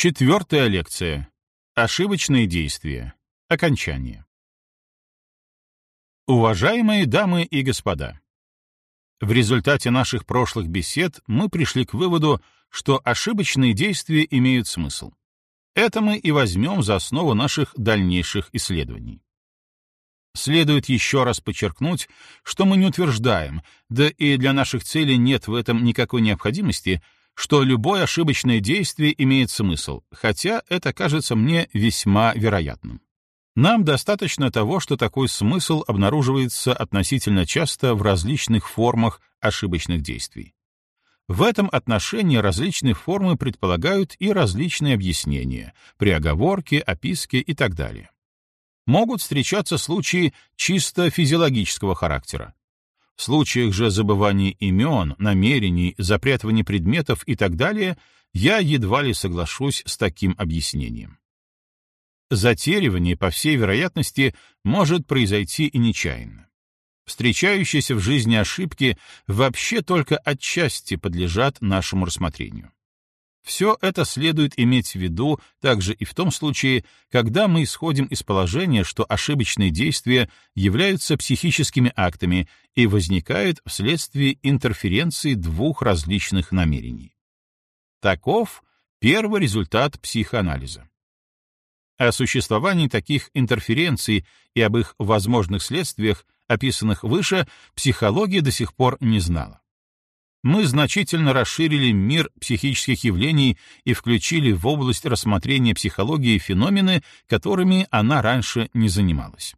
Четвертая лекция. Ошибочные действия. Окончание. Уважаемые дамы и господа, в результате наших прошлых бесед мы пришли к выводу, что ошибочные действия имеют смысл. Это мы и возьмем за основу наших дальнейших исследований. Следует еще раз подчеркнуть, что мы не утверждаем, да и для наших целей нет в этом никакой необходимости, что любое ошибочное действие имеет смысл, хотя это кажется мне весьма вероятным. Нам достаточно того, что такой смысл обнаруживается относительно часто в различных формах ошибочных действий. В этом отношении различные формы предполагают и различные объяснения, приоговорки, описки и так далее. Могут встречаться случаи чисто физиологического характера. В случаях же забывания имен, намерений, запрятывания предметов и так далее я едва ли соглашусь с таким объяснением. Затеривание, по всей вероятности, может произойти и нечаянно. Встречающиеся в жизни ошибки вообще только отчасти подлежат нашему рассмотрению. Все это следует иметь в виду также и в том случае, когда мы исходим из положения, что ошибочные действия являются психическими актами и возникают вследствие интерференции двух различных намерений. Таков первый результат психоанализа. О существовании таких интерференций и об их возможных следствиях, описанных выше, психология до сих пор не знала. Мы значительно расширили мир психических явлений и включили в область рассмотрения психологии феномены, которыми она раньше не занималась.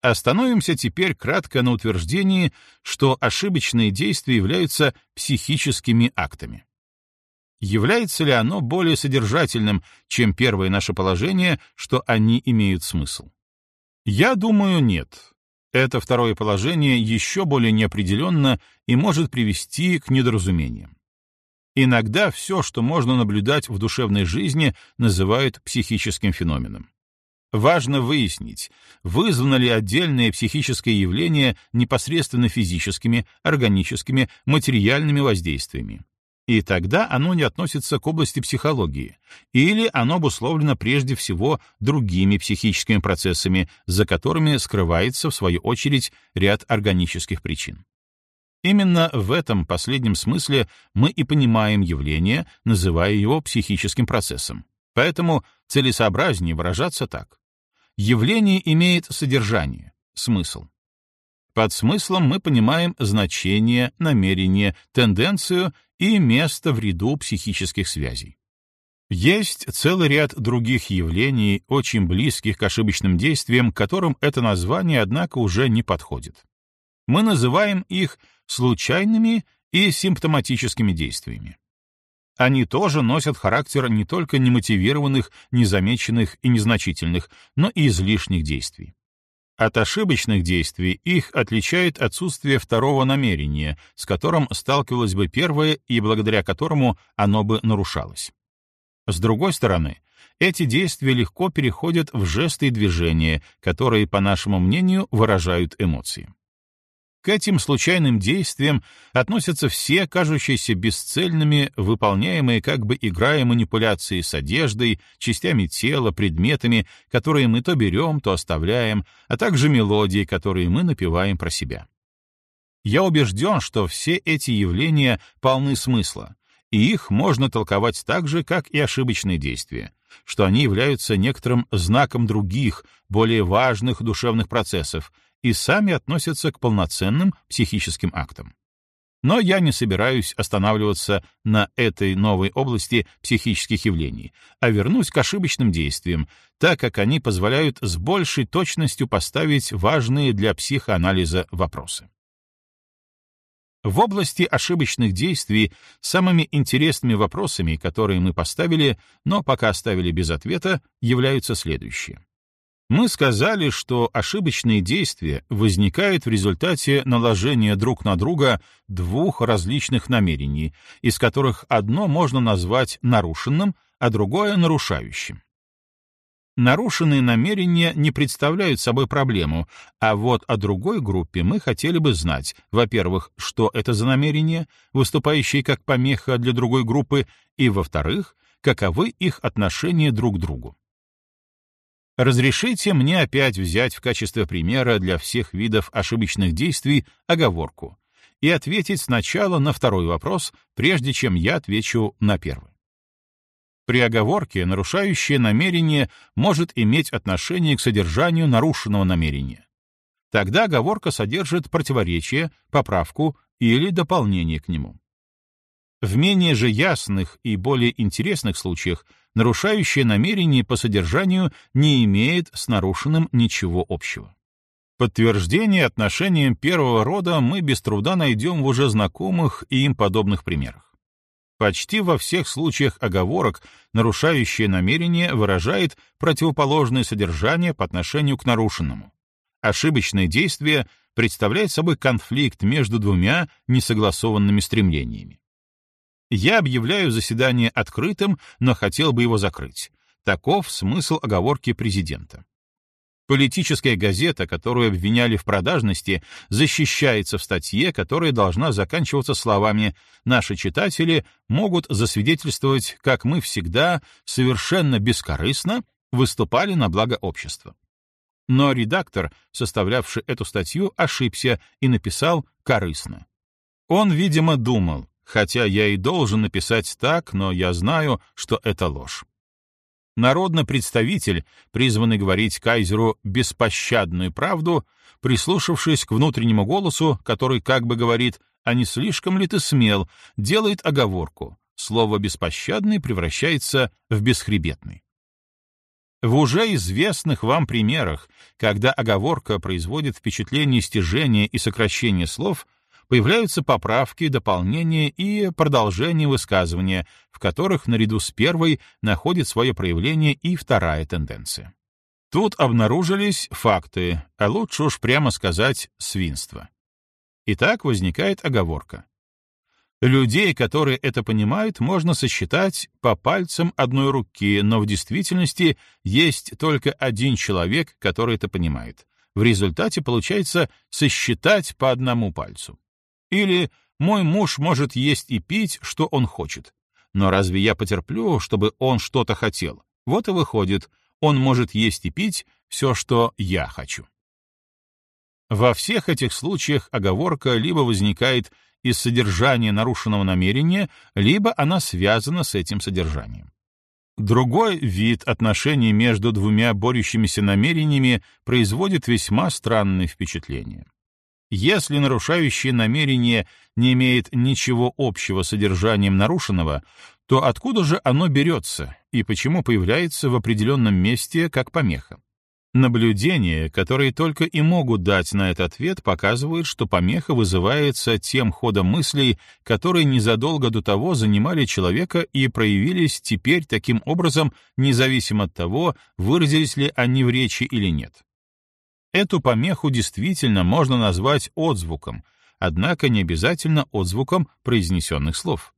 Остановимся теперь кратко на утверждении, что ошибочные действия являются психическими актами. Является ли оно более содержательным, чем первое наше положение, что они имеют смысл? Я думаю, нет. Это второе положение еще более неопределенно и может привести к недоразумениям. Иногда все, что можно наблюдать в душевной жизни, называют психическим феноменом. Важно выяснить, вызвано ли отдельное психическое явление непосредственно физическими, органическими, материальными воздействиями и тогда оно не относится к области психологии, или оно обусловлено прежде всего другими психическими процессами, за которыми скрывается, в свою очередь, ряд органических причин. Именно в этом последнем смысле мы и понимаем явление, называя его психическим процессом. Поэтому целесообразнее выражаться так. Явление имеет содержание, смысл. Под смыслом мы понимаем значение, намерение, тенденцию и место в ряду психических связей. Есть целый ряд других явлений, очень близких к ошибочным действиям, которым это название, однако, уже не подходит. Мы называем их случайными и симптоматическими действиями. Они тоже носят характер не только немотивированных, незамеченных и незначительных, но и излишних действий. От ошибочных действий их отличает отсутствие второго намерения, с которым сталкивалось бы первое и благодаря которому оно бы нарушалось. С другой стороны, эти действия легко переходят в жесты и движения, которые, по нашему мнению, выражают эмоции. К этим случайным действиям относятся все кажущиеся бесцельными, выполняемые как бы играя манипуляции с одеждой, частями тела, предметами, которые мы то берем, то оставляем, а также мелодии, которые мы напеваем про себя. Я убежден, что все эти явления полны смысла, и их можно толковать так же, как и ошибочные действия, что они являются некоторым знаком других, более важных душевных процессов, и сами относятся к полноценным психическим актам. Но я не собираюсь останавливаться на этой новой области психических явлений, а вернусь к ошибочным действиям, так как они позволяют с большей точностью поставить важные для психоанализа вопросы. В области ошибочных действий самыми интересными вопросами, которые мы поставили, но пока оставили без ответа, являются следующие. Мы сказали, что ошибочные действия возникают в результате наложения друг на друга двух различных намерений, из которых одно можно назвать нарушенным, а другое — нарушающим. Нарушенные намерения не представляют собой проблему, а вот о другой группе мы хотели бы знать, во-первых, что это за намерения, выступающие как помеха для другой группы, и, во-вторых, каковы их отношения друг к другу. Разрешите мне опять взять в качестве примера для всех видов ошибочных действий оговорку и ответить сначала на второй вопрос, прежде чем я отвечу на первый. При оговорке нарушающее намерение может иметь отношение к содержанию нарушенного намерения. Тогда оговорка содержит противоречие, поправку или дополнение к нему. В менее же ясных и более интересных случаях нарушающее намерение по содержанию не имеет с нарушенным ничего общего. Подтверждение отношениям первого рода мы без труда найдем в уже знакомых и им подобных примерах. Почти во всех случаях оговорок нарушающее намерение выражает противоположное содержание по отношению к нарушенному. Ошибочное действие представляет собой конфликт между двумя несогласованными стремлениями. Я объявляю заседание открытым, но хотел бы его закрыть. Таков смысл оговорки президента. Политическая газета, которую обвиняли в продажности, защищается в статье, которая должна заканчиваться словами «Наши читатели могут засвидетельствовать, как мы всегда, совершенно бескорыстно, выступали на благо общества». Но редактор, составлявший эту статью, ошибся и написал «корыстно». Он, видимо, думал, хотя я и должен написать так, но я знаю, что это ложь. Народный представитель, призванный говорить кайзеру беспощадную правду, прислушавшись к внутреннему голосу, который как бы говорит «А не слишком ли ты смел?», делает оговорку. Слово «беспощадный» превращается в «бесхребетный». В уже известных вам примерах, когда оговорка производит впечатление стяжения и сокращения слов — появляются поправки, дополнения и продолжения высказывания, в которых наряду с первой находит свое проявление и вторая тенденция. Тут обнаружились факты, а лучше уж прямо сказать свинство. И так возникает оговорка. Людей, которые это понимают, можно сосчитать по пальцам одной руки, но в действительности есть только один человек, который это понимает. В результате получается сосчитать по одному пальцу. Или «мой муж может есть и пить, что он хочет». Но разве я потерплю, чтобы он что-то хотел? Вот и выходит, он может есть и пить все, что я хочу. Во всех этих случаях оговорка либо возникает из содержания нарушенного намерения, либо она связана с этим содержанием. Другой вид отношений между двумя борющимися намерениями производит весьма странные впечатления. Если нарушающее намерение не имеет ничего общего с содержанием нарушенного, то откуда же оно берется и почему появляется в определенном месте как помеха? Наблюдения, которые только и могут дать на этот ответ, показывают, что помеха вызывается тем ходом мыслей, которые незадолго до того занимали человека и проявились теперь таким образом, независимо от того, выразились ли они в речи или нет. Эту помеху действительно можно назвать отзвуком, однако не обязательно отзвуком произнесенных слов.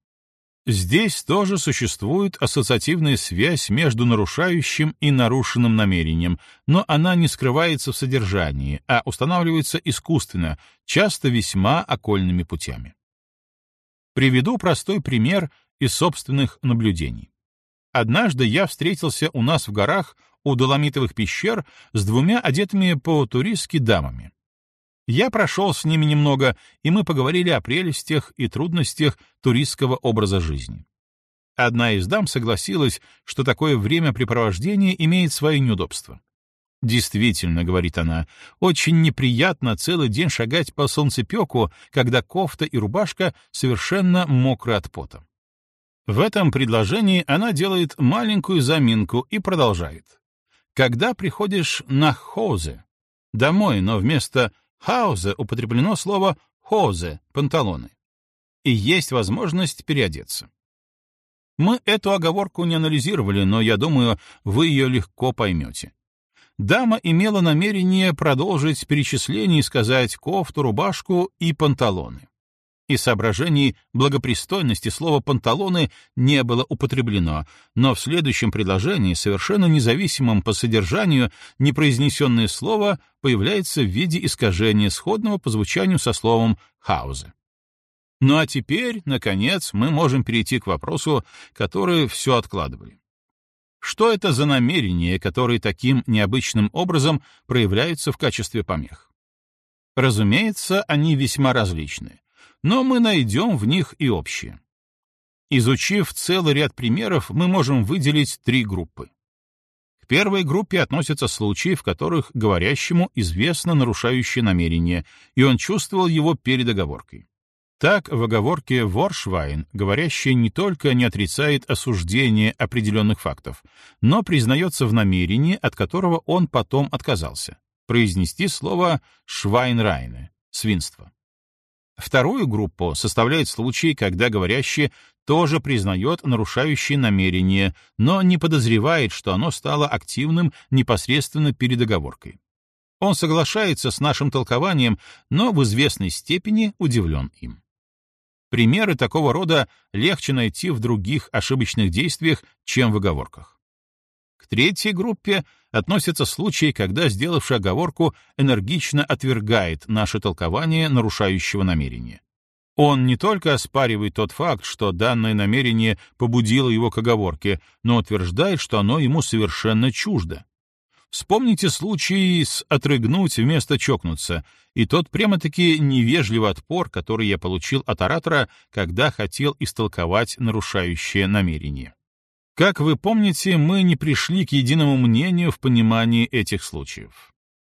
Здесь тоже существует ассоциативная связь между нарушающим и нарушенным намерением, но она не скрывается в содержании, а устанавливается искусственно, часто весьма окольными путями. Приведу простой пример из собственных наблюдений. Однажды я встретился у нас в горах у Доломитовых пещер с двумя одетыми по-туристски дамами. Я прошел с ними немного, и мы поговорили о прелестях и трудностях туристского образа жизни. Одна из дам согласилась, что такое времяпрепровождение имеет свои неудобства. «Действительно», — говорит она, — «очень неприятно целый день шагать по солнцепеку, когда кофта и рубашка совершенно мокры от пота». В этом предложении она делает маленькую заминку и продолжает. Когда приходишь на хозе, домой, но вместо хаузе употреблено слово хозе, панталоны, и есть возможность переодеться. Мы эту оговорку не анализировали, но я думаю, вы ее легко поймете. Дама имела намерение продолжить перечисление и сказать кофту, рубашку и панталоны. И соображений благопристойности слово «панталоны» не было употреблено, но в следующем предложении, совершенно независимом по содержанию, непроизнесенное слово появляется в виде искажения, сходного по звучанию со словом «хаузе». Ну а теперь, наконец, мы можем перейти к вопросу, который все откладывали. Что это за намерения, которые таким необычным образом проявляются в качестве помех? Разумеется, они весьма различны, но мы найдем в них и общие. Изучив целый ряд примеров, мы можем выделить три группы. К первой группе относятся случаи, в которых говорящему известно нарушающее намерение, и он чувствовал его перед оговоркой. Так, в оговорке «воршвайн» говорящий не только не отрицает осуждение определенных фактов, но признается в намерении, от которого он потом отказался — произнести слово «швайнрайне» — свинство. Вторую группу составляет случай, когда говорящий тоже признает нарушающее намерение, но не подозревает, что оно стало активным непосредственно перед оговоркой. Он соглашается с нашим толкованием, но в известной степени удивлен им. Примеры такого рода легче найти в других ошибочных действиях, чем в оговорках. Третьей группе относятся случаи, когда сделавший оговорку энергично отвергает наше толкование нарушающего намерения. Он не только оспаривает тот факт, что данное намерение побудило его к оговорке, но утверждает, что оно ему совершенно чуждо. Вспомните случай с «отрыгнуть» вместо «чокнуться», и тот прямо-таки невежливый отпор, который я получил от оратора, когда хотел истолковать нарушающее намерение. Как вы помните, мы не пришли к единому мнению в понимании этих случаев.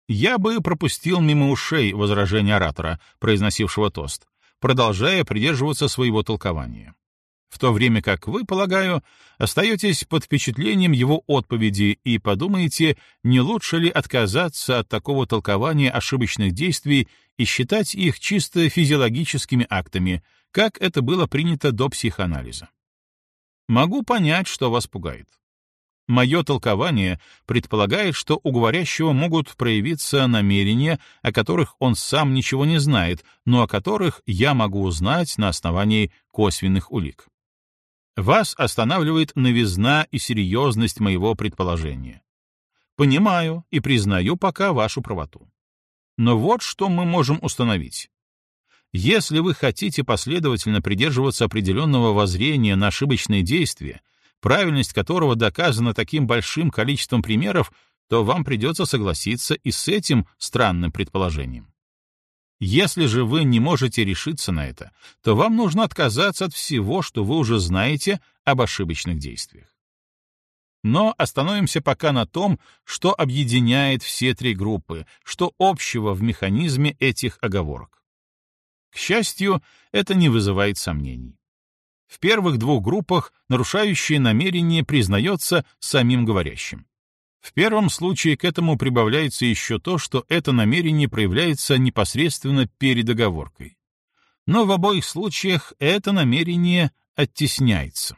Я бы пропустил мимо ушей возражение оратора, произносившего тост, продолжая придерживаться своего толкования в то время как вы, полагаю, остаетесь под впечатлением его отповеди и подумаете, не лучше ли отказаться от такого толкования ошибочных действий и считать их чисто физиологическими актами, как это было принято до психоанализа. Могу понять, что вас пугает. Мое толкование предполагает, что у говорящего могут проявиться намерения, о которых он сам ничего не знает, но о которых я могу узнать на основании косвенных улик. Вас останавливает новизна и серьезность моего предположения. Понимаю и признаю пока вашу правоту. Но вот что мы можем установить. Если вы хотите последовательно придерживаться определенного воззрения на ошибочные действия, правильность которого доказана таким большим количеством примеров, то вам придется согласиться и с этим странным предположением. Если же вы не можете решиться на это, то вам нужно отказаться от всего, что вы уже знаете об ошибочных действиях. Но остановимся пока на том, что объединяет все три группы, что общего в механизме этих оговорок. К счастью, это не вызывает сомнений. В первых двух группах нарушающее намерение признается самим говорящим. В первом случае к этому прибавляется еще то, что это намерение проявляется непосредственно перед оговоркой. Но в обоих случаях это намерение оттесняется.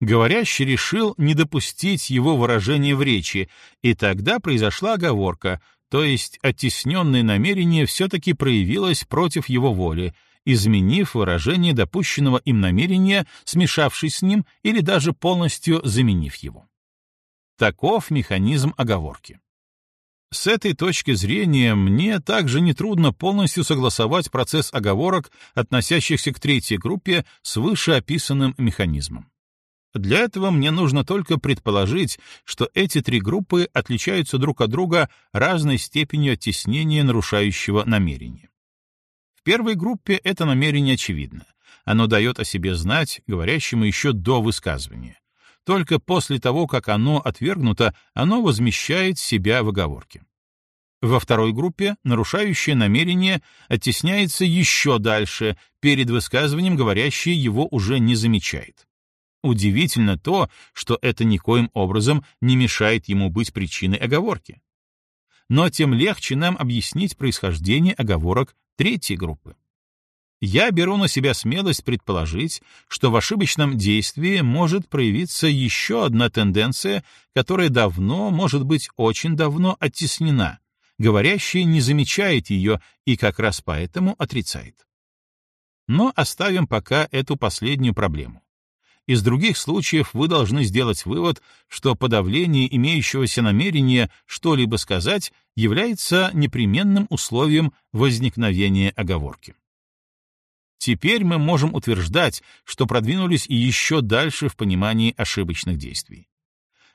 Говорящий решил не допустить его выражения в речи, и тогда произошла оговорка, то есть оттесненное намерение все-таки проявилось против его воли, изменив выражение допущенного им намерения, смешавшись с ним или даже полностью заменив его. Таков механизм оговорки. С этой точки зрения мне также нетрудно полностью согласовать процесс оговорок, относящихся к третьей группе, с вышеописанным механизмом. Для этого мне нужно только предположить, что эти три группы отличаются друг от друга разной степенью оттеснения нарушающего намерения. В первой группе это намерение очевидно. Оно дает о себе знать говорящему еще до высказывания. Только после того, как оно отвергнуто, оно возмещает себя в оговорке. Во второй группе нарушающее намерение оттесняется еще дальше, перед высказыванием говорящий его уже не замечает. Удивительно то, что это никоим образом не мешает ему быть причиной оговорки. Но тем легче нам объяснить происхождение оговорок третьей группы я беру на себя смелость предположить, что в ошибочном действии может проявиться еще одна тенденция, которая давно, может быть, очень давно оттеснена. Говорящий не замечает ее и как раз поэтому отрицает. Но оставим пока эту последнюю проблему. Из других случаев вы должны сделать вывод, что подавление имеющегося намерения что-либо сказать является непременным условием возникновения оговорки. Теперь мы можем утверждать, что продвинулись и еще дальше в понимании ошибочных действий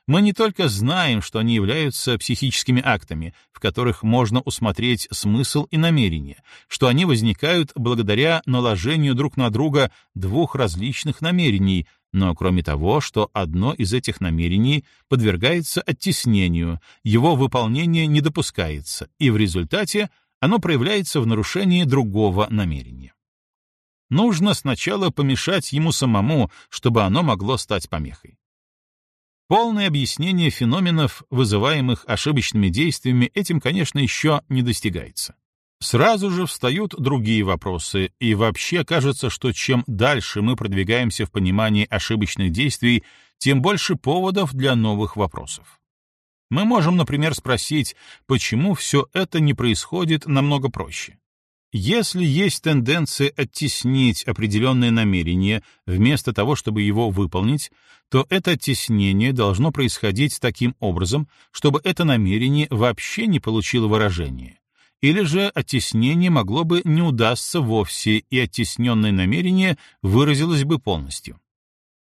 мы не только знаем, что они являются психическими актами, в которых можно усмотреть смысл и намерение, что они возникают благодаря наложению друг на друга двух различных намерений, но кроме того, что одно из этих намерений подвергается оттеснению, его выполнение не допускается, и в результате оно проявляется в нарушении другого намерения. Нужно сначала помешать ему самому, чтобы оно могло стать помехой. Полное объяснение феноменов, вызываемых ошибочными действиями, этим, конечно, еще не достигается. Сразу же встают другие вопросы, и вообще кажется, что чем дальше мы продвигаемся в понимании ошибочных действий, тем больше поводов для новых вопросов. Мы можем, например, спросить, почему все это не происходит намного проще. Если есть тенденция оттеснить определенное намерение вместо того, чтобы его выполнить, то это оттеснение должно происходить таким образом, чтобы это намерение вообще не получило выражения. Или же оттеснение могло бы не удастся вовсе, и оттесненное намерение выразилось бы полностью.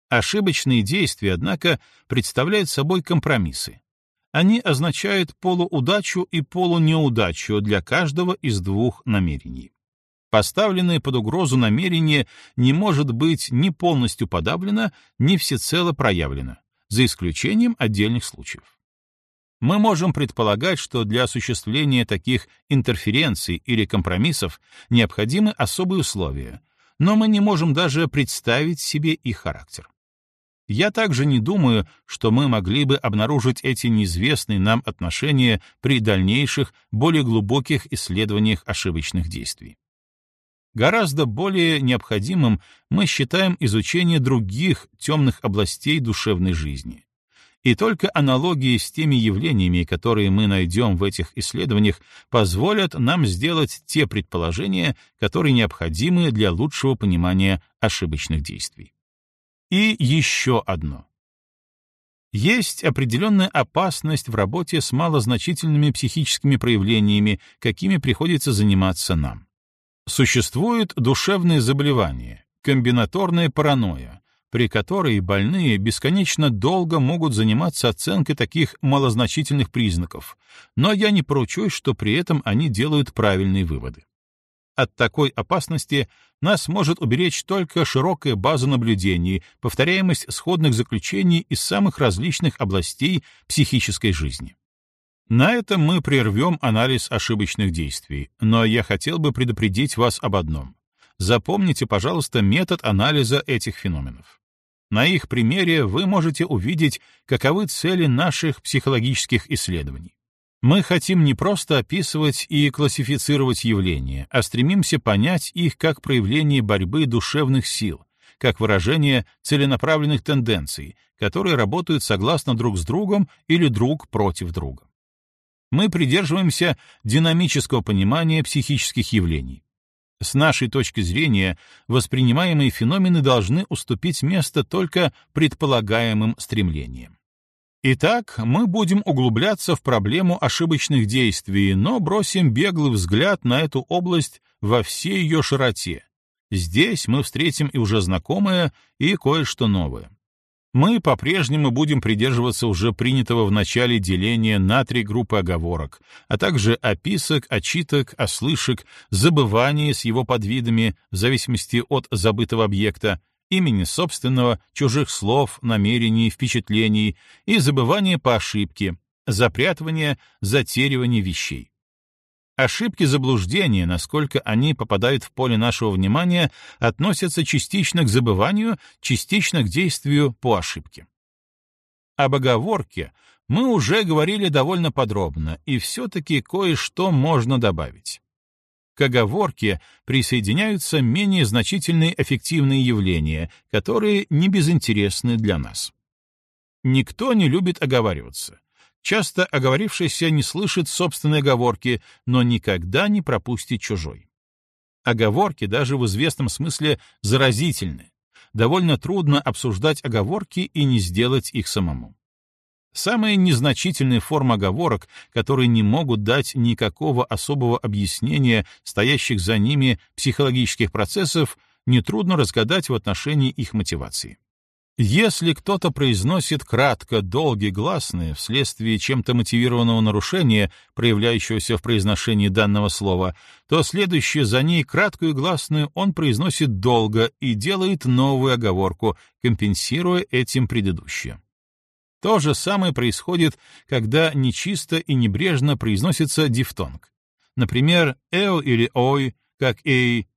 Ошибочные действия, однако, представляют собой компромиссы, они означают полуудачу и полунеудачу для каждого из двух намерений. Поставленное под угрозу намерение не может быть ни полностью подавлено, ни всецело проявлено, за исключением отдельных случаев. Мы можем предполагать, что для осуществления таких интерференций или компромиссов необходимы особые условия, но мы не можем даже представить себе их характер. Я также не думаю, что мы могли бы обнаружить эти неизвестные нам отношения при дальнейших, более глубоких исследованиях ошибочных действий. Гораздо более необходимым мы считаем изучение других темных областей душевной жизни. И только аналогии с теми явлениями, которые мы найдем в этих исследованиях, позволят нам сделать те предположения, которые необходимы для лучшего понимания ошибочных действий. И еще одно. Есть определенная опасность в работе с малозначительными психическими проявлениями, какими приходится заниматься нам. Существует душевное заболевание, комбинаторная паранойя, при которой больные бесконечно долго могут заниматься оценкой таких малозначительных признаков, но я не поручусь, что при этом они делают правильные выводы. От такой опасности нас может уберечь только широкая база наблюдений, повторяемость сходных заключений из самых различных областей психической жизни. На этом мы прервем анализ ошибочных действий, но я хотел бы предупредить вас об одном. Запомните, пожалуйста, метод анализа этих феноменов. На их примере вы можете увидеть, каковы цели наших психологических исследований. Мы хотим не просто описывать и классифицировать явления, а стремимся понять их как проявление борьбы душевных сил, как выражение целенаправленных тенденций, которые работают согласно друг с другом или друг против друга. Мы придерживаемся динамического понимания психических явлений. С нашей точки зрения, воспринимаемые феномены должны уступить место только предполагаемым стремлениям. Итак, мы будем углубляться в проблему ошибочных действий, но бросим беглый взгляд на эту область во всей ее широте. Здесь мы встретим и уже знакомое, и кое-что новое. Мы по-прежнему будем придерживаться уже принятого в начале деления на три группы оговорок, а также описок, очиток, ослышек, забывания с его подвидами в зависимости от забытого объекта, имени собственного, чужих слов, намерений, впечатлений и забывание по ошибке, запрятывание, затеривание вещей. Ошибки заблуждения, насколько они попадают в поле нашего внимания, относятся частично к забыванию, частично к действию по ошибке. Об оговорке мы уже говорили довольно подробно, и все-таки кое-что можно добавить. К оговорке присоединяются менее значительные эффективные явления, которые не безинтересны для нас. Никто не любит оговариваться. Часто оговорившийся не слышит собственной оговорки, но никогда не пропустит чужой. Оговорки даже в известном смысле заразительны. Довольно трудно обсуждать оговорки и не сделать их самому. Самые незначительные формы оговорок, которые не могут дать никакого особого объяснения стоящих за ними психологических процессов, нетрудно разгадать в отношении их мотивации. Если кто-то произносит кратко долгие гласные вследствие чем-то мотивированного нарушения, проявляющегося в произношении данного слова, то следующее за ней краткую гласную он произносит долго и делает новую оговорку, компенсируя этим предыдущее. То же самое происходит, когда нечисто и небрежно произносится дифтонг. Например, «эо» или «ой», как «эй»,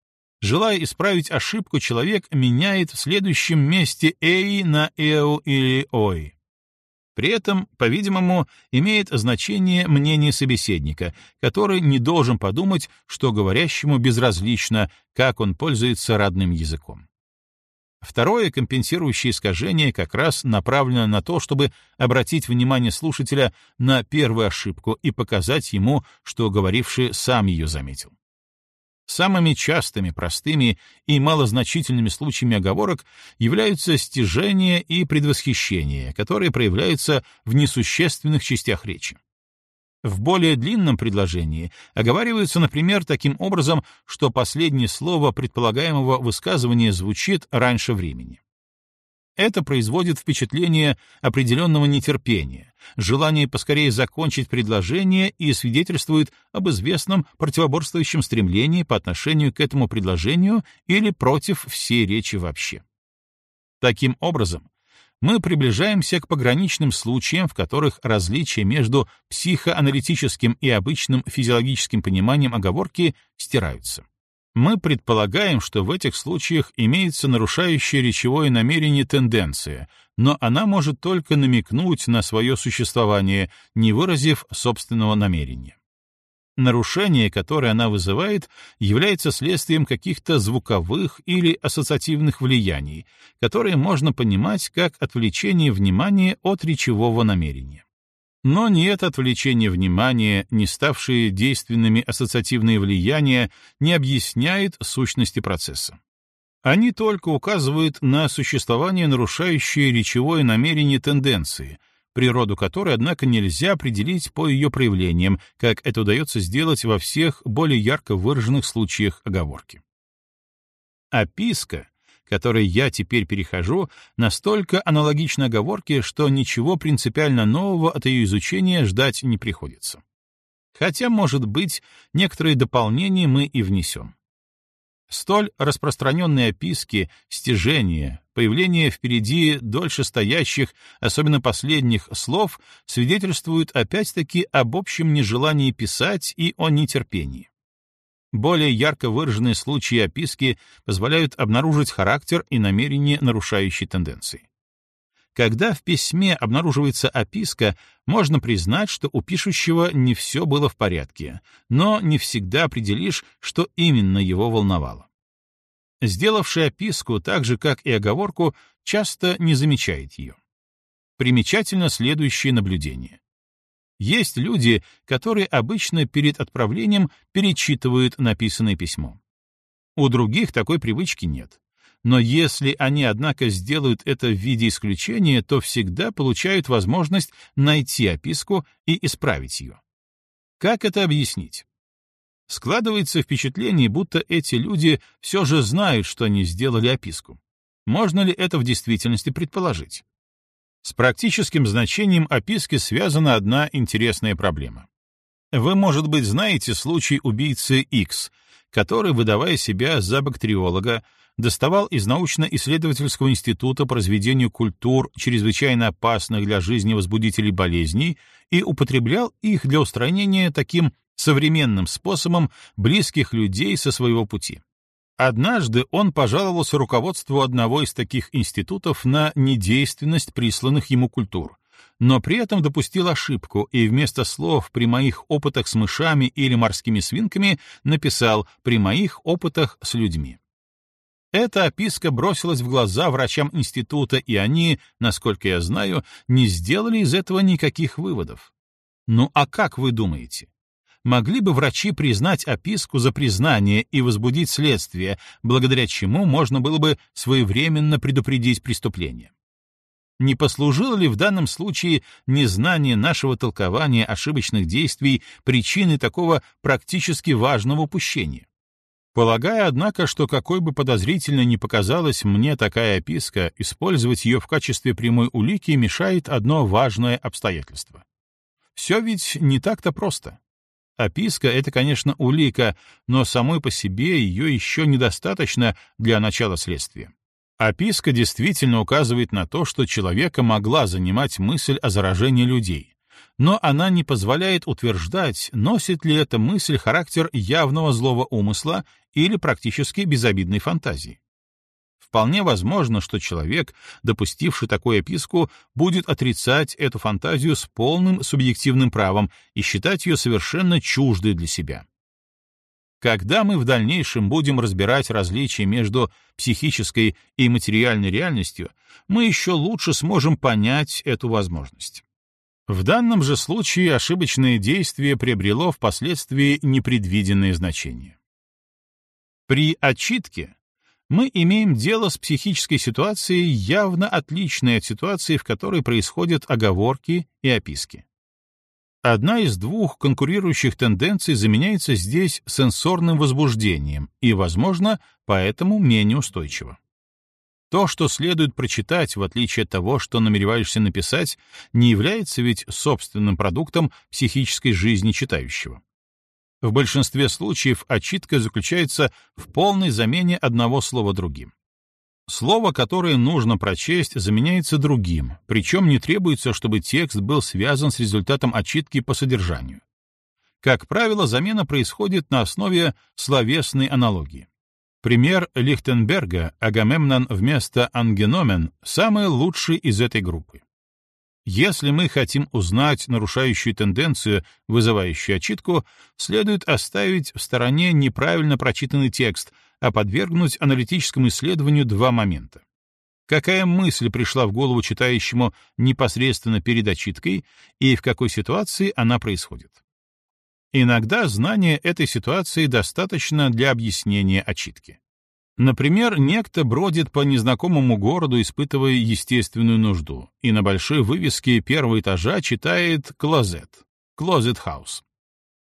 Желая исправить ошибку, человек меняет в следующем месте «эй» на «эу» или «ой». При этом, по-видимому, имеет значение мнение собеседника, который не должен подумать, что говорящему безразлично, как он пользуется родным языком. Второе компенсирующее искажение как раз направлено на то, чтобы обратить внимание слушателя на первую ошибку и показать ему, что говоривший сам ее заметил. Самыми частыми, простыми и малозначительными случаями оговорок являются стяжение и предвосхищение, которые проявляются в несущественных частях речи. В более длинном предложении оговариваются, например, таким образом, что последнее слово предполагаемого высказывания звучит раньше времени. Это производит впечатление определенного нетерпения, желания поскорее закончить предложение и свидетельствует об известном противоборствующем стремлении по отношению к этому предложению или против всей речи вообще. Таким образом, мы приближаемся к пограничным случаям, в которых различия между психоаналитическим и обычным физиологическим пониманием оговорки стираются. Мы предполагаем, что в этих случаях имеется нарушающая речевое намерение тенденция, но она может только намекнуть на свое существование, не выразив собственного намерения. Нарушение, которое она вызывает, является следствием каких-то звуковых или ассоциативных влияний, которые можно понимать как отвлечение внимания от речевого намерения. Но ни это отвлечение внимания, ни ставшие действенными ассоциативные влияния не объясняет сущности процесса. Они только указывают на существование нарушающей речевое намерение тенденции, природу которой, однако, нельзя определить по ее проявлениям, как это удается сделать во всех более ярко выраженных случаях оговорки. Описка которой я теперь перехожу, настолько аналогична оговорке, что ничего принципиально нового от ее изучения ждать не приходится. Хотя, может быть, некоторые дополнения мы и внесем. Столь распространенные описки, стяжения, появление впереди дольше стоящих, особенно последних, слов свидетельствуют опять-таки об общем нежелании писать и о нетерпении. Более ярко выраженные случаи описки позволяют обнаружить характер и намерение нарушающей тенденции. Когда в письме обнаруживается описка, можно признать, что у пишущего не все было в порядке, но не всегда определишь, что именно его волновало. Сделавший описку, так же как и оговорку, часто не замечает ее. Примечательно следующее наблюдение. Есть люди, которые обычно перед отправлением перечитывают написанное письмо. У других такой привычки нет. Но если они, однако, сделают это в виде исключения, то всегда получают возможность найти описку и исправить ее. Как это объяснить? Складывается впечатление, будто эти люди все же знают, что они сделали описку. Можно ли это в действительности предположить? С практическим значением описки связана одна интересная проблема. Вы, может быть, знаете случай убийцы X, который, выдавая себя за бактериолога, доставал из научно-исследовательского института по разведению культур, чрезвычайно опасных для жизни возбудителей болезней, и употреблял их для устранения таким современным способом близких людей со своего пути. Однажды он пожаловался руководству одного из таких институтов на недейственность присланных ему культур, но при этом допустил ошибку и вместо слов «при моих опытах с мышами» или «морскими свинками» написал «при моих опытах с людьми». Эта описка бросилась в глаза врачам института, и они, насколько я знаю, не сделали из этого никаких выводов. Ну а как вы думаете? Могли бы врачи признать описку за признание и возбудить следствие, благодаря чему можно было бы своевременно предупредить преступление. Не послужило ли в данном случае незнание нашего толкования ошибочных действий причиной такого практически важного упущения? Полагая, однако, что какой бы подозрительно ни показалась мне такая описка, использовать ее в качестве прямой улики мешает одно важное обстоятельство. Все ведь не так-то просто. Описка — это, конечно, улика, но самой по себе ее еще недостаточно для начала следствия. Описка действительно указывает на то, что человека могла занимать мысль о заражении людей, но она не позволяет утверждать, носит ли эта мысль характер явного злого умысла или практически безобидной фантазии. Вполне возможно, что человек, допустивший такую описку, будет отрицать эту фантазию с полным субъективным правом и считать ее совершенно чуждой для себя. Когда мы в дальнейшем будем разбирать различия между психической и материальной реальностью, мы еще лучше сможем понять эту возможность. В данном же случае ошибочное действие приобрело впоследствии непредвиденное значение. При отчитке мы имеем дело с психической ситуацией, явно отличной от ситуации, в которой происходят оговорки и описки. Одна из двух конкурирующих тенденций заменяется здесь сенсорным возбуждением и, возможно, поэтому менее устойчиво. То, что следует прочитать, в отличие от того, что намереваешься написать, не является ведь собственным продуктом психической жизни читающего. В большинстве случаев отчитка заключается в полной замене одного слова другим. Слово, которое нужно прочесть, заменяется другим, причем не требуется, чтобы текст был связан с результатом отчитки по содержанию. Как правило, замена происходит на основе словесной аналогии. Пример Лихтенберга «Агамемнон вместо Ангеномен» самый лучший из этой группы. Если мы хотим узнать нарушающую тенденцию, вызывающую отчитку, следует оставить в стороне неправильно прочитанный текст, а подвергнуть аналитическому исследованию два момента. Какая мысль пришла в голову читающему непосредственно перед отчиткой и в какой ситуации она происходит? Иногда знание этой ситуации достаточно для объяснения отчитки. Например, некто бродит по незнакомому городу, испытывая естественную нужду, и на большой вывеске первого этажа читает «клозет» — «closet house».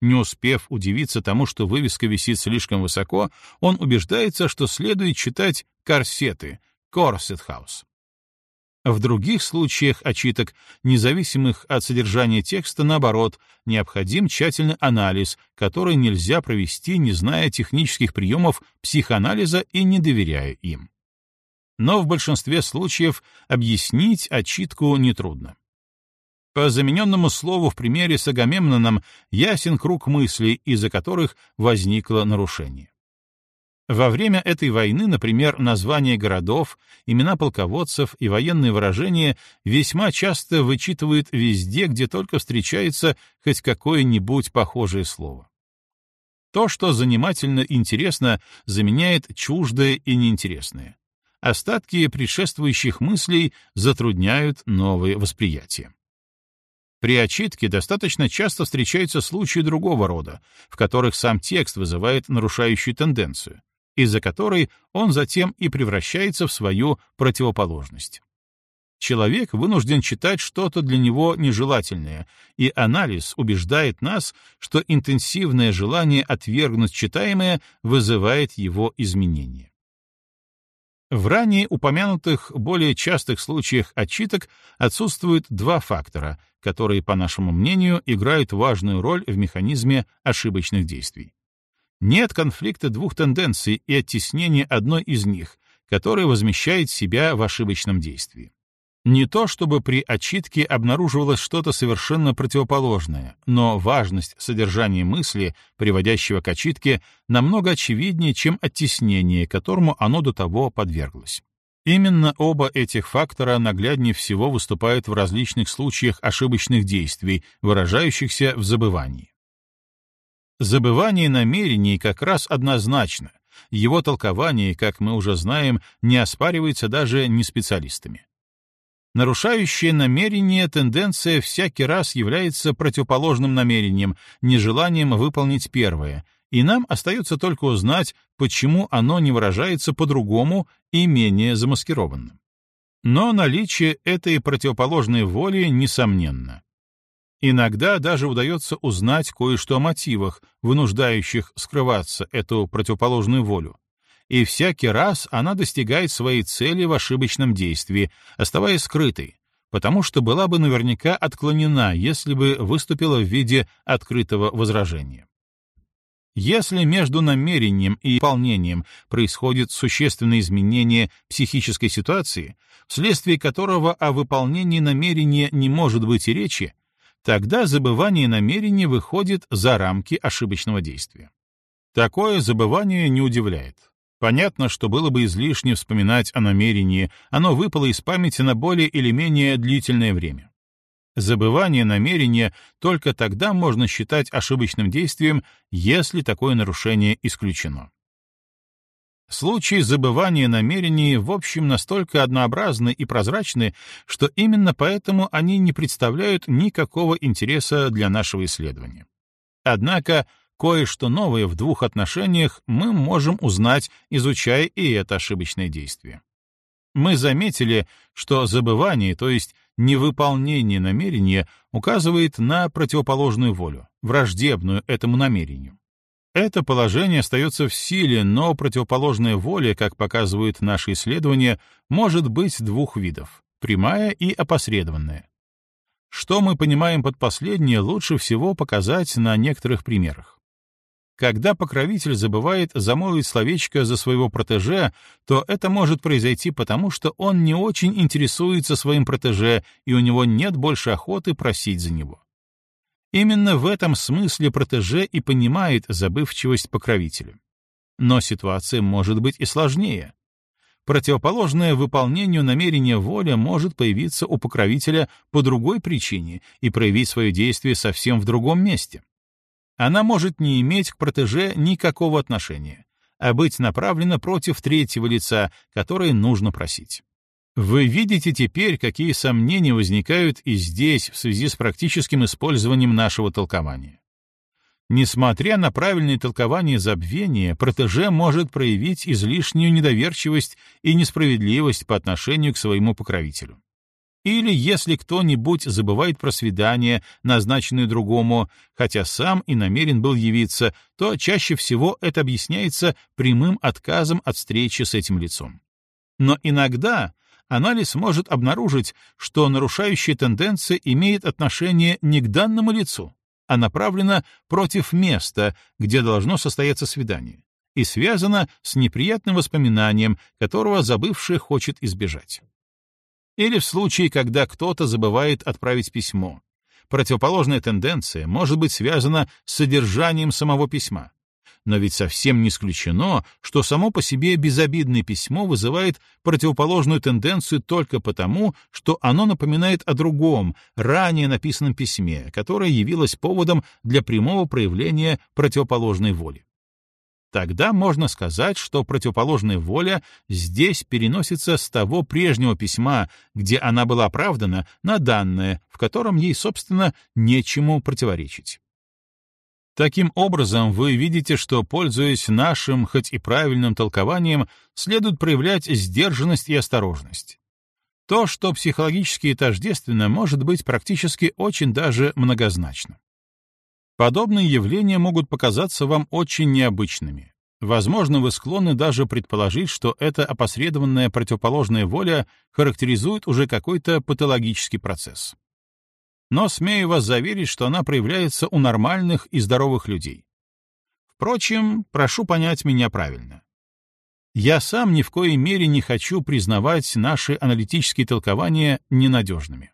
Не успев удивиться тому, что вывеска висит слишком высоко, он убеждается, что следует читать «корсеты» — «corset house». В других случаях очиток, независимых от содержания текста, наоборот, необходим тщательный анализ, который нельзя провести, не зная технических приемов психоанализа и не доверяя им. Но в большинстве случаев объяснить отчитку нетрудно. По замененному слову в примере с Агамемноном ясен круг мыслей, из-за которых возникло нарушение. Во время этой войны, например, названия городов, имена полководцев и военные выражения весьма часто вычитывают везде, где только встречается хоть какое-нибудь похожее слово. То, что занимательно интересно, заменяет чуждое и неинтересное. Остатки предшествующих мыслей затрудняют новые восприятия. При отчитке достаточно часто встречаются случаи другого рода, в которых сам текст вызывает нарушающую тенденцию, из-за которой он затем и превращается в свою противоположность. Человек вынужден читать что-то для него нежелательное, и анализ убеждает нас, что интенсивное желание отвергнуть читаемое вызывает его изменение. В ранее упомянутых более частых случаях отчиток отсутствуют два фактора, которые, по нашему мнению, играют важную роль в механизме ошибочных действий. Нет конфликта двух тенденций и оттеснения одной из них, которая возмещает себя в ошибочном действии. Не то чтобы при отчитке обнаруживалось что-то совершенно противоположное, но важность содержания мысли, приводящего к отчитке, намного очевиднее, чем оттеснение, которому оно до того подверглось. Именно оба этих фактора нагляднее всего выступают в различных случаях ошибочных действий, выражающихся в забывании. Забывание намерений как раз однозначно. Его толкование, как мы уже знаем, не оспаривается даже не специалистами. Нарушающее намерение тенденция всякий раз является противоположным намерением, нежеланием выполнить первое, и нам остается только узнать, почему оно не выражается по-другому и менее замаскированно. Но наличие этой противоположной воли несомненно. Иногда даже удается узнать кое-что о мотивах, вынуждающих скрываться эту противоположную волю, и всякий раз она достигает своей цели в ошибочном действии, оставаясь скрытой, потому что была бы наверняка отклонена, если бы выступила в виде открытого возражения. Если между намерением и выполнением происходит существенное изменение психической ситуации, вследствие которого о выполнении намерения не может быть и речи, тогда забывание намерения выходит за рамки ошибочного действия. Такое забывание не удивляет. Понятно, что было бы излишне вспоминать о намерении, оно выпало из памяти на более или менее длительное время. Забывание намерения только тогда можно считать ошибочным действием, если такое нарушение исключено. Случаи забывания намерений в общем настолько однообразны и прозрачны, что именно поэтому они не представляют никакого интереса для нашего исследования. Однако Кое-что новое в двух отношениях мы можем узнать, изучая и это ошибочное действие. Мы заметили, что забывание, то есть невыполнение намерения, указывает на противоположную волю, враждебную этому намерению. Это положение остается в силе, но противоположная воля, как показывают наши исследования, может быть двух видов — прямая и опосредованная. Что мы понимаем под последнее, лучше всего показать на некоторых примерах. Когда покровитель забывает замолвить словечко за своего протеже, то это может произойти потому, что он не очень интересуется своим протеже, и у него нет больше охоты просить за него. Именно в этом смысле протеже и понимает забывчивость покровителя. Но ситуация может быть и сложнее. Противоположное выполнению намерения воля может появиться у покровителя по другой причине и проявить свое действие совсем в другом месте она может не иметь к протеже никакого отношения, а быть направлена против третьего лица, которое нужно просить. Вы видите теперь, какие сомнения возникают и здесь в связи с практическим использованием нашего толкования. Несмотря на правильное толкование забвения, протеже может проявить излишнюю недоверчивость и несправедливость по отношению к своему покровителю. Или если кто-нибудь забывает про свидание, назначенное другому, хотя сам и намерен был явиться, то чаще всего это объясняется прямым отказом от встречи с этим лицом. Но иногда анализ может обнаружить, что нарушающая тенденция имеет отношение не к данному лицу, а направлена против места, где должно состояться свидание, и связана с неприятным воспоминанием, которого забывший хочет избежать. Или в случае, когда кто-то забывает отправить письмо. Противоположная тенденция может быть связана с содержанием самого письма. Но ведь совсем не исключено, что само по себе безобидное письмо вызывает противоположную тенденцию только потому, что оно напоминает о другом, ранее написанном письме, которое явилось поводом для прямого проявления противоположной воли. Тогда можно сказать, что противоположная воля здесь переносится с того прежнего письма, где она была оправдана, на данное, в котором ей, собственно, нечему противоречить. Таким образом, вы видите, что, пользуясь нашим, хоть и правильным толкованием, следует проявлять сдержанность и осторожность. То, что психологически тождественно, может быть практически очень даже многозначно. Подобные явления могут показаться вам очень необычными. Возможно, вы склонны даже предположить, что эта опосредованная противоположная воля характеризует уже какой-то патологический процесс. Но смею вас заверить, что она проявляется у нормальных и здоровых людей. Впрочем, прошу понять меня правильно. Я сам ни в коей мере не хочу признавать наши аналитические толкования ненадежными.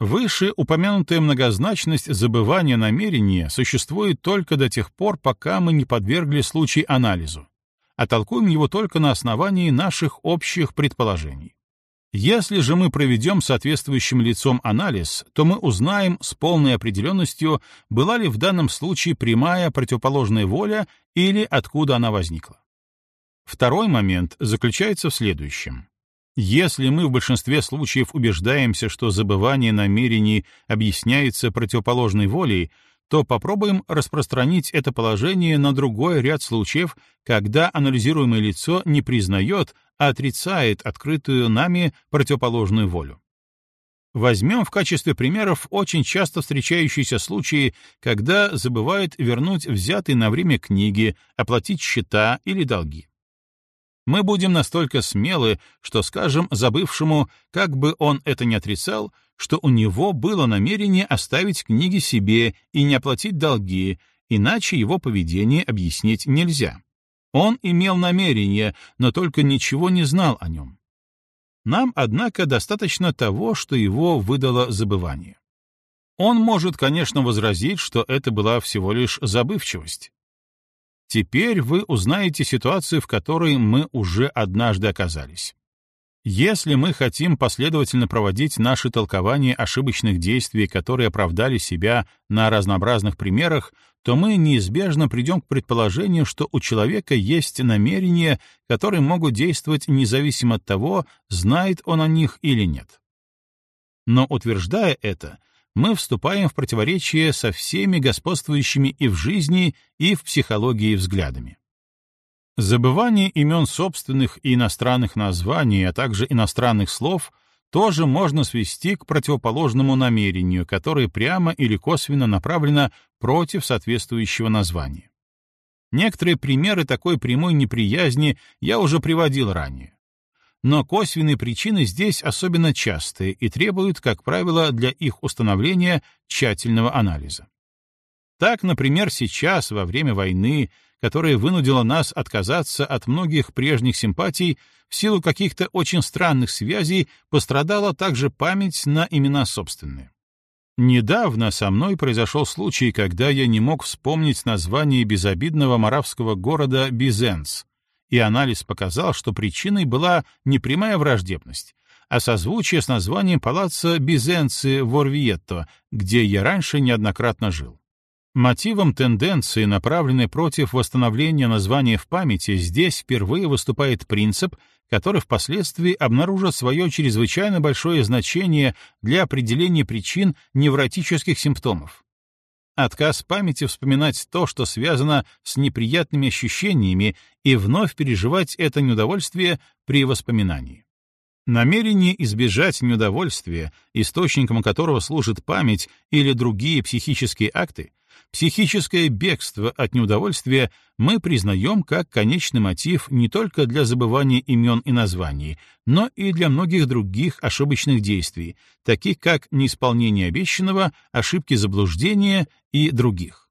Выше упомянутая многозначность забывания намерения существует только до тех пор, пока мы не подвергли случай анализу, а толкуем его только на основании наших общих предположений. Если же мы проведем соответствующим лицом анализ, то мы узнаем с полной определенностью, была ли в данном случае прямая противоположная воля или откуда она возникла. Второй момент заключается в следующем. Если мы в большинстве случаев убеждаемся, что забывание намерений объясняется противоположной волей, то попробуем распространить это положение на другой ряд случаев, когда анализируемое лицо не признает, а отрицает открытую нами противоположную волю. Возьмем в качестве примеров очень часто встречающиеся случаи, когда забывают вернуть взятые на время книги, оплатить счета или долги мы будем настолько смелы, что скажем забывшему, как бы он это ни отрицал, что у него было намерение оставить книги себе и не оплатить долги, иначе его поведение объяснить нельзя. Он имел намерение, но только ничего не знал о нем. Нам, однако, достаточно того, что его выдало забывание. Он может, конечно, возразить, что это была всего лишь забывчивость. Теперь вы узнаете ситуацию, в которой мы уже однажды оказались. Если мы хотим последовательно проводить наши толкования ошибочных действий, которые оправдали себя на разнообразных примерах, то мы неизбежно придем к предположению, что у человека есть намерения, которые могут действовать независимо от того, знает он о них или нет. Но утверждая это, мы вступаем в противоречие со всеми господствующими и в жизни, и в психологии взглядами. Забывание имен собственных и иностранных названий, а также иностранных слов тоже можно свести к противоположному намерению, которое прямо или косвенно направлено против соответствующего названия. Некоторые примеры такой прямой неприязни я уже приводил ранее но косвенные причины здесь особенно частые и требуют, как правило, для их установления тщательного анализа. Так, например, сейчас, во время войны, которая вынудила нас отказаться от многих прежних симпатий, в силу каких-то очень странных связей пострадала также память на имена собственные. Недавно со мной произошел случай, когда я не мог вспомнить название безобидного маравского города Бизенц, и анализ показал, что причиной была не прямая враждебность, а созвучие с названием палаца Бизенци в Орвиетто, где я раньше неоднократно жил. Мотивом тенденции, направленной против восстановления названия в памяти, здесь впервые выступает принцип, который впоследствии обнаружит свое чрезвычайно большое значение для определения причин невротических симптомов. Отказ памяти вспоминать то, что связано с неприятными ощущениями, и вновь переживать это неудовольствие при воспоминании. Намерение избежать неудовольствия, источником которого служит память или другие психические акты, Психическое бегство от неудовольствия мы признаем как конечный мотив не только для забывания имен и названий, но и для многих других ошибочных действий, таких как неисполнение обещанного, ошибки заблуждения и других.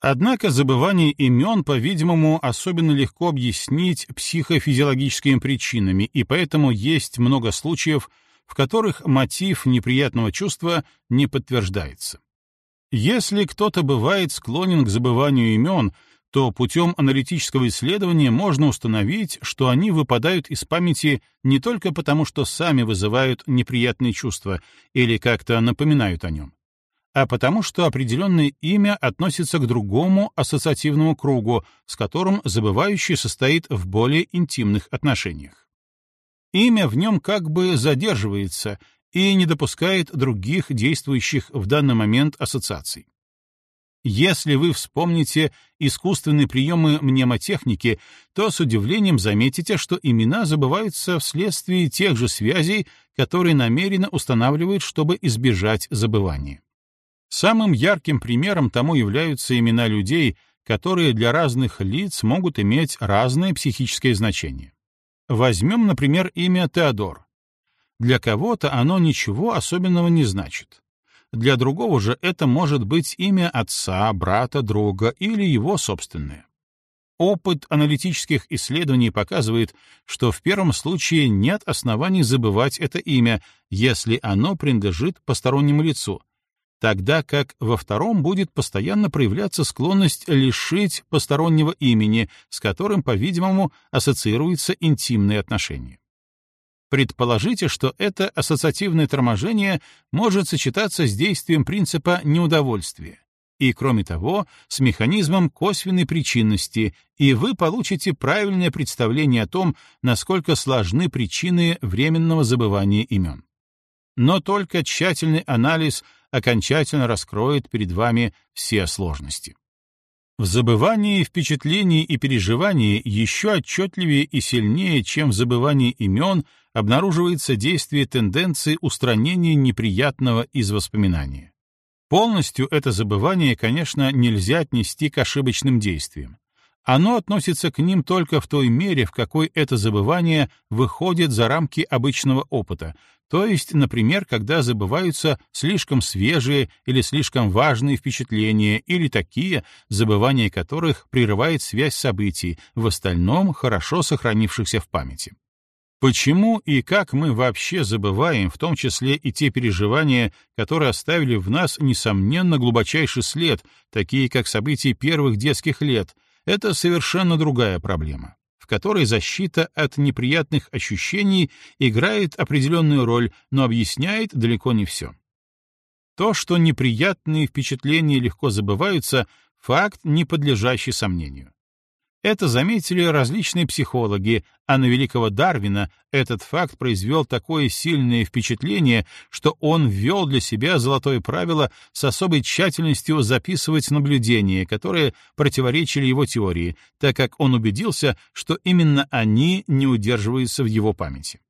Однако забывание имен, по-видимому, особенно легко объяснить психофизиологическими причинами, и поэтому есть много случаев, в которых мотив неприятного чувства не подтверждается. Если кто-то бывает склонен к забыванию имен, то путем аналитического исследования можно установить, что они выпадают из памяти не только потому, что сами вызывают неприятные чувства или как-то напоминают о нем, а потому что определенное имя относится к другому ассоциативному кругу, с которым забывающий состоит в более интимных отношениях. Имя в нем как бы задерживается и не допускает других действующих в данный момент ассоциаций. Если вы вспомните искусственные приемы мнемотехники, то с удивлением заметите, что имена забываются вследствие тех же связей, которые намеренно устанавливают, чтобы избежать забывания. Самым ярким примером тому являются имена людей, которые для разных лиц могут иметь разное психическое значение. Возьмем, например, имя Теодор. Для кого-то оно ничего особенного не значит. Для другого же это может быть имя отца, брата, друга или его собственное. Опыт аналитических исследований показывает, что в первом случае нет оснований забывать это имя, если оно принадлежит постороннему лицу, тогда как во втором будет постоянно проявляться склонность лишить постороннего имени, с которым, по-видимому, ассоциируются интимные отношения. Предположите, что это ассоциативное торможение может сочетаться с действием принципа неудовольствия. и, кроме того, с механизмом косвенной причинности, и вы получите правильное представление о том, насколько сложны причины временного забывания имен. Но только тщательный анализ окончательно раскроет перед вами все сложности. В забывании впечатлений и переживаний еще отчетливее и сильнее, чем в забывании имен, обнаруживается действие тенденции устранения неприятного из воспоминания. Полностью это забывание, конечно, нельзя отнести к ошибочным действиям. Оно относится к ним только в той мере, в какой это забывание выходит за рамки обычного опыта, то есть, например, когда забываются слишком свежие или слишком важные впечатления или такие, забывание которых прерывает связь событий, в остальном хорошо сохранившихся в памяти. Почему и как мы вообще забываем, в том числе и те переживания, которые оставили в нас, несомненно, глубочайший след, такие как события первых детских лет, это совершенно другая проблема которой защита от неприятных ощущений играет определенную роль, но объясняет далеко не все. То, что неприятные впечатления легко забываются, факт, не подлежащий сомнению. Это заметили различные психологи, а на великого Дарвина этот факт произвел такое сильное впечатление, что он ввел для себя золотое правило с особой тщательностью записывать наблюдения, которые противоречили его теории, так как он убедился, что именно они не удерживаются в его памяти.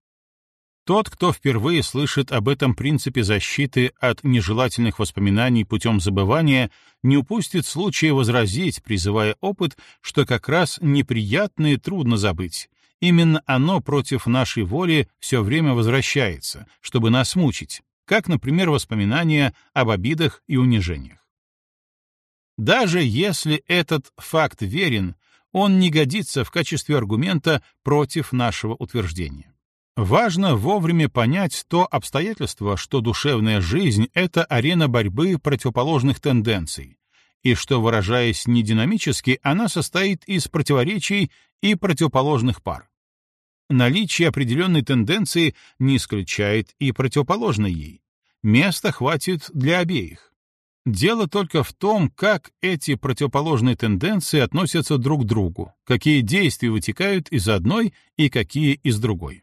Тот, кто впервые слышит об этом принципе защиты от нежелательных воспоминаний путем забывания, не упустит случая возразить, призывая опыт, что как раз неприятное трудно забыть. Именно оно против нашей воли все время возвращается, чтобы нас мучить, как, например, воспоминания об обидах и унижениях. Даже если этот факт верен, он не годится в качестве аргумента против нашего утверждения. Важно вовремя понять то обстоятельство, что душевная жизнь — это арена борьбы противоположных тенденций, и что, выражаясь нединамически, она состоит из противоречий и противоположных пар. Наличие определенной тенденции не исключает и противоположной ей. Места хватит для обеих. Дело только в том, как эти противоположные тенденции относятся друг к другу, какие действия вытекают из одной и какие из другой.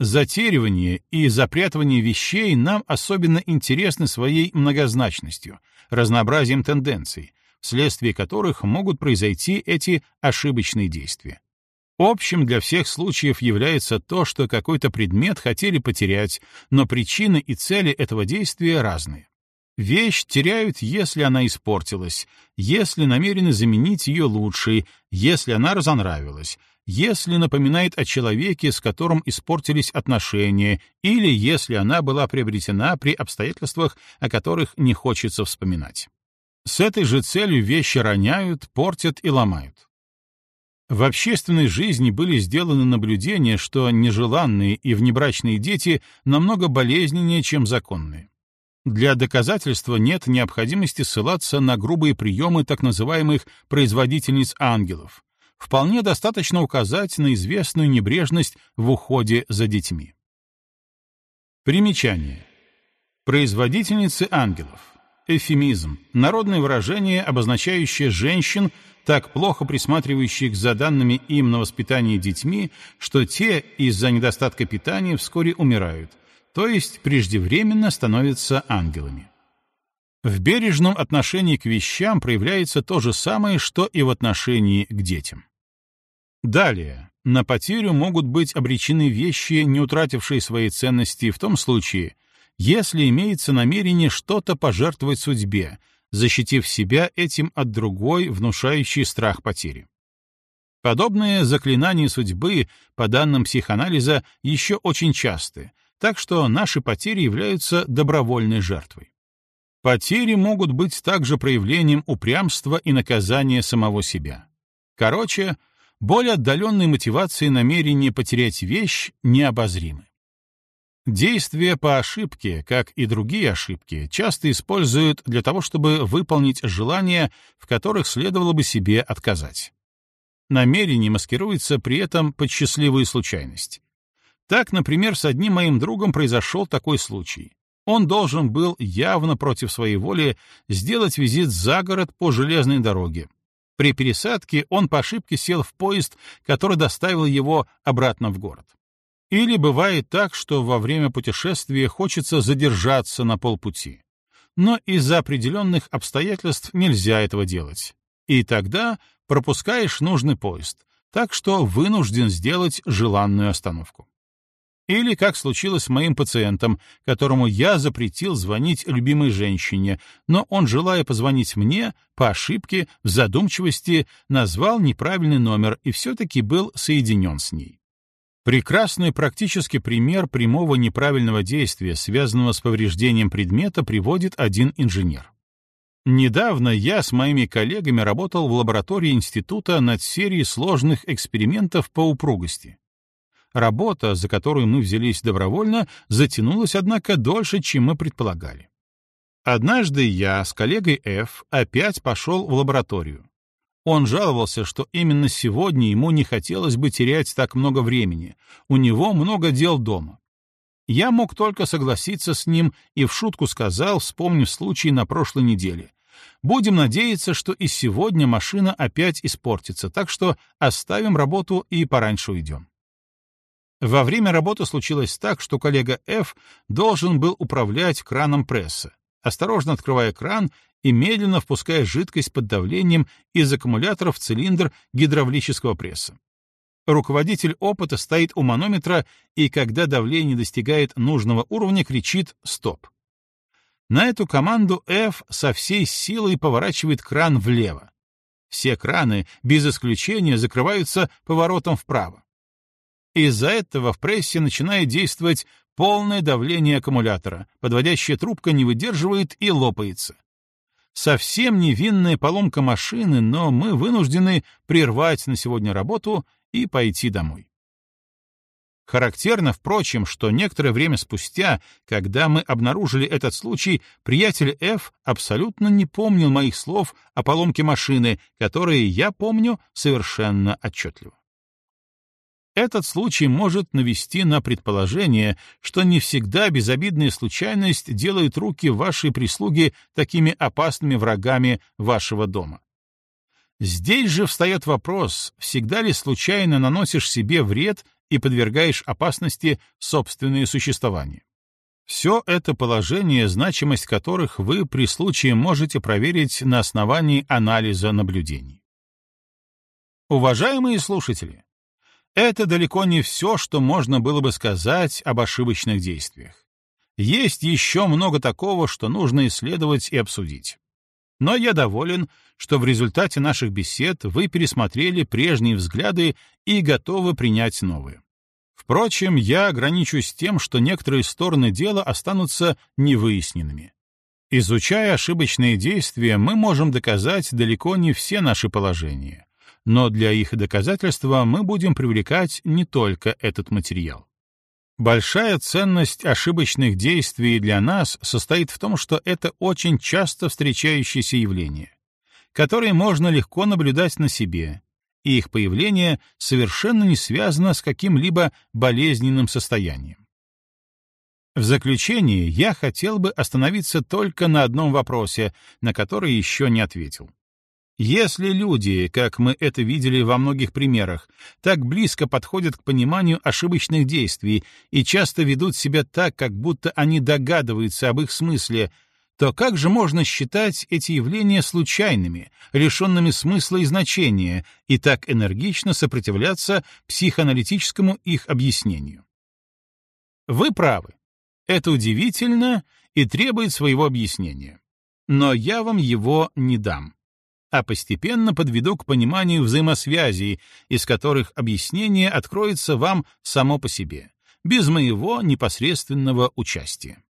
Затеривание и запрятывание вещей нам особенно интересны своей многозначностью, разнообразием тенденций, вследствие которых могут произойти эти ошибочные действия. Общим для всех случаев является то, что какой-то предмет хотели потерять, но причины и цели этого действия разные. Вещь теряют, если она испортилась, если намерены заменить ее лучшей, если она разонравилась, если напоминает о человеке, с которым испортились отношения, или если она была приобретена при обстоятельствах, о которых не хочется вспоминать. С этой же целью вещи роняют, портят и ломают. В общественной жизни были сделаны наблюдения, что нежеланные и внебрачные дети намного болезненнее, чем законные. Для доказательства нет необходимости ссылаться на грубые приемы так называемых производительниц ангелов, вполне достаточно указать на известную небрежность в уходе за детьми. Примечание. Производительницы ангелов. Эвфемизм. Народное выражение, обозначающее женщин, так плохо присматривающих за данными им на воспитание детьми, что те из-за недостатка питания вскоре умирают, то есть преждевременно становятся ангелами. В бережном отношении к вещам проявляется то же самое, что и в отношении к детям. Далее, на потерю могут быть обречены вещи, не утратившие своей ценности в том случае, если имеется намерение что-то пожертвовать судьбе, защитив себя этим от другой, внушающей страх потери. Подобные заклинания судьбы, по данным психоанализа, еще очень часты, так что наши потери являются добровольной жертвой. Потери могут быть также проявлением упрямства и наказания самого себя. Короче, более отдаленные мотивации намерения потерять вещь необозримы. Действия по ошибке, как и другие ошибки, часто используют для того, чтобы выполнить желания, в которых следовало бы себе отказать. Намерение маскируется при этом под счастливую случайность. Так, например, с одним моим другом произошел такой случай. Он должен был явно против своей воли сделать визит за город по железной дороге. При пересадке он по ошибке сел в поезд, который доставил его обратно в город. Или бывает так, что во время путешествия хочется задержаться на полпути. Но из-за определенных обстоятельств нельзя этого делать. И тогда пропускаешь нужный поезд, так что вынужден сделать желанную остановку. Или как случилось с моим пациентом, которому я запретил звонить любимой женщине, но он, желая позвонить мне, по ошибке, в задумчивости, назвал неправильный номер и все-таки был соединен с ней. Прекрасный практический пример прямого неправильного действия, связанного с повреждением предмета, приводит один инженер. Недавно я с моими коллегами работал в лаборатории института над серией сложных экспериментов по упругости. Работа, за которую мы взялись добровольно, затянулась, однако, дольше, чем мы предполагали. Однажды я с коллегой F опять пошел в лабораторию. Он жаловался, что именно сегодня ему не хотелось бы терять так много времени, у него много дел дома. Я мог только согласиться с ним и в шутку сказал, вспомнив случай на прошлой неделе. Будем надеяться, что и сегодня машина опять испортится, так что оставим работу и пораньше уйдем. Во время работы случилось так, что коллега F должен был управлять краном пресса, осторожно открывая кран и медленно впуская жидкость под давлением из аккумулятора в цилиндр гидравлического пресса. Руководитель опыта стоит у манометра и, когда давление достигает нужного уровня, кричит «стоп». На эту команду F со всей силой поворачивает кран влево. Все краны, без исключения, закрываются поворотом вправо. Из-за этого в прессе начинает действовать полное давление аккумулятора, подводящая трубка не выдерживает и лопается. Совсем невинная поломка машины, но мы вынуждены прервать на сегодня работу и пойти домой. Характерно, впрочем, что некоторое время спустя, когда мы обнаружили этот случай, приятель Ф абсолютно не помнил моих слов о поломке машины, которые я помню совершенно отчетливо. Этот случай может навести на предположение, что не всегда безобидная случайность делает руки вашей прислуги такими опасными врагами вашего дома. Здесь же встает вопрос, всегда ли случайно наносишь себе вред и подвергаешь опасности собственное существование. Все это положение, значимость которых вы при случае можете проверить на основании анализа наблюдений. Уважаемые слушатели, это далеко не все, что можно было бы сказать об ошибочных действиях. Есть еще много такого, что нужно исследовать и обсудить. Но я доволен, что в результате наших бесед вы пересмотрели прежние взгляды и готовы принять новые. Впрочем, я ограничусь тем, что некоторые стороны дела останутся невыясненными. Изучая ошибочные действия, мы можем доказать далеко не все наши положения но для их доказательства мы будем привлекать не только этот материал. Большая ценность ошибочных действий для нас состоит в том, что это очень часто встречающееся явление, которое можно легко наблюдать на себе, и их появление совершенно не связано с каким-либо болезненным состоянием. В заключение я хотел бы остановиться только на одном вопросе, на который еще не ответил. Если люди, как мы это видели во многих примерах, так близко подходят к пониманию ошибочных действий и часто ведут себя так, как будто они догадываются об их смысле, то как же можно считать эти явления случайными, лишенными смысла и значения, и так энергично сопротивляться психоаналитическому их объяснению? Вы правы. Это удивительно и требует своего объяснения. Но я вам его не дам а постепенно подведу к пониманию взаимосвязей, из которых объяснение откроется вам само по себе, без моего непосредственного участия.